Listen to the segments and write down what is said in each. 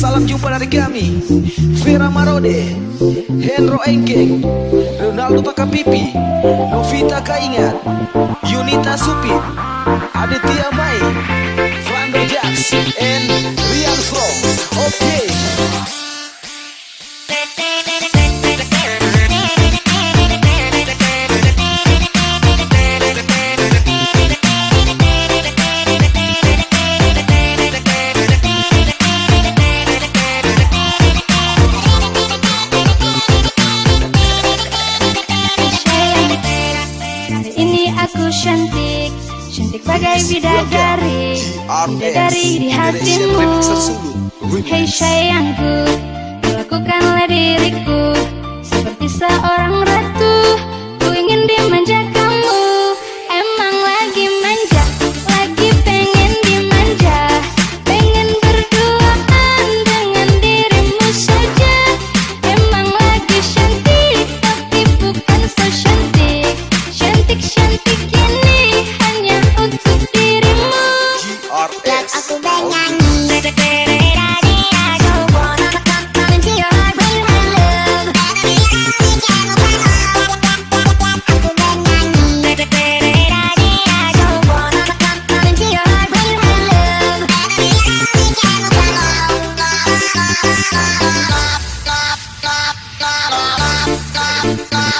salam jumpa dari kami Vera Marode, Henro Engkeng, Ronaldo Takapipi, Novita Kaingat, Yunita Supit, Aditya Mai, Fernando Jax, and Rian Strong. Oke, Hari Bidadari di hatimu. Hei sayangku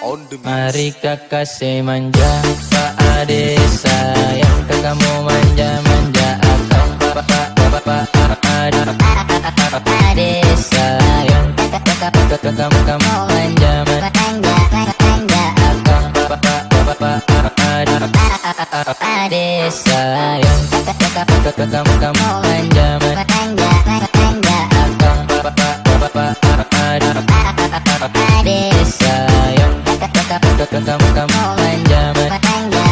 Mari kakak semanja Pak Ade sayang Kakakmu manja-manja Akan Pak Ade Ade sayang Kakak Kakakmu kamu manja-manja Akan Pak Pak Ade Ade sayang Kakak Kakakmu kamu manja-manja Akan Pak Kamu manja manja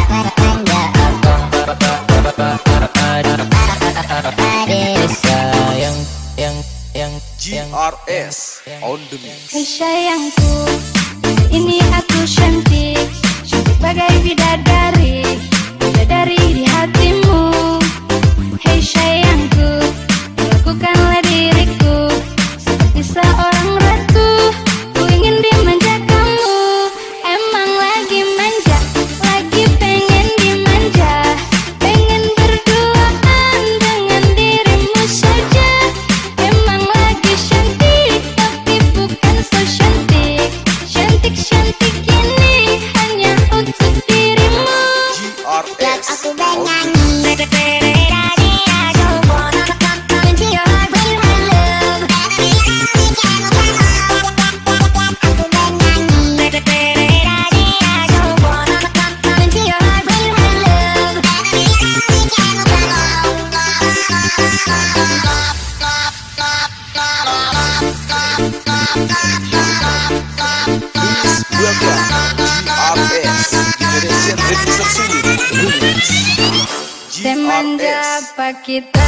sayang yang yang yang GRS on the mix. Sayangku, apa kita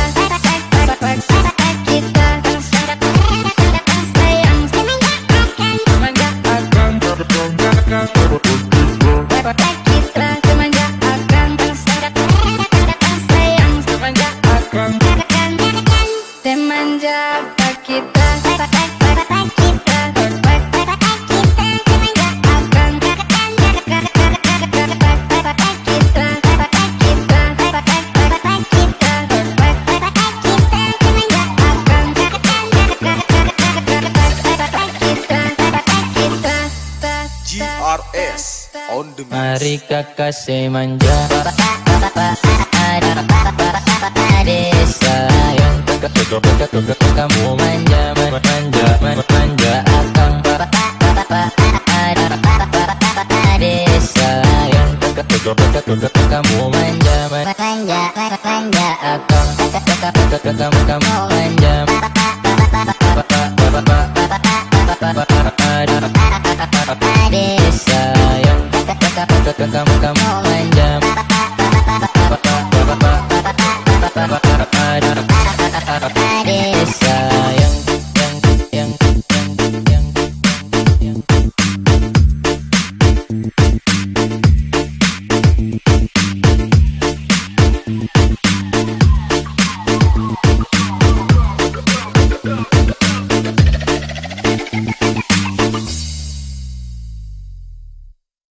Mari kakak semanja Desa yang kamu manja manja manja akang Desa yang kamu manja manja akang kamu kamu manja kamu kamu manja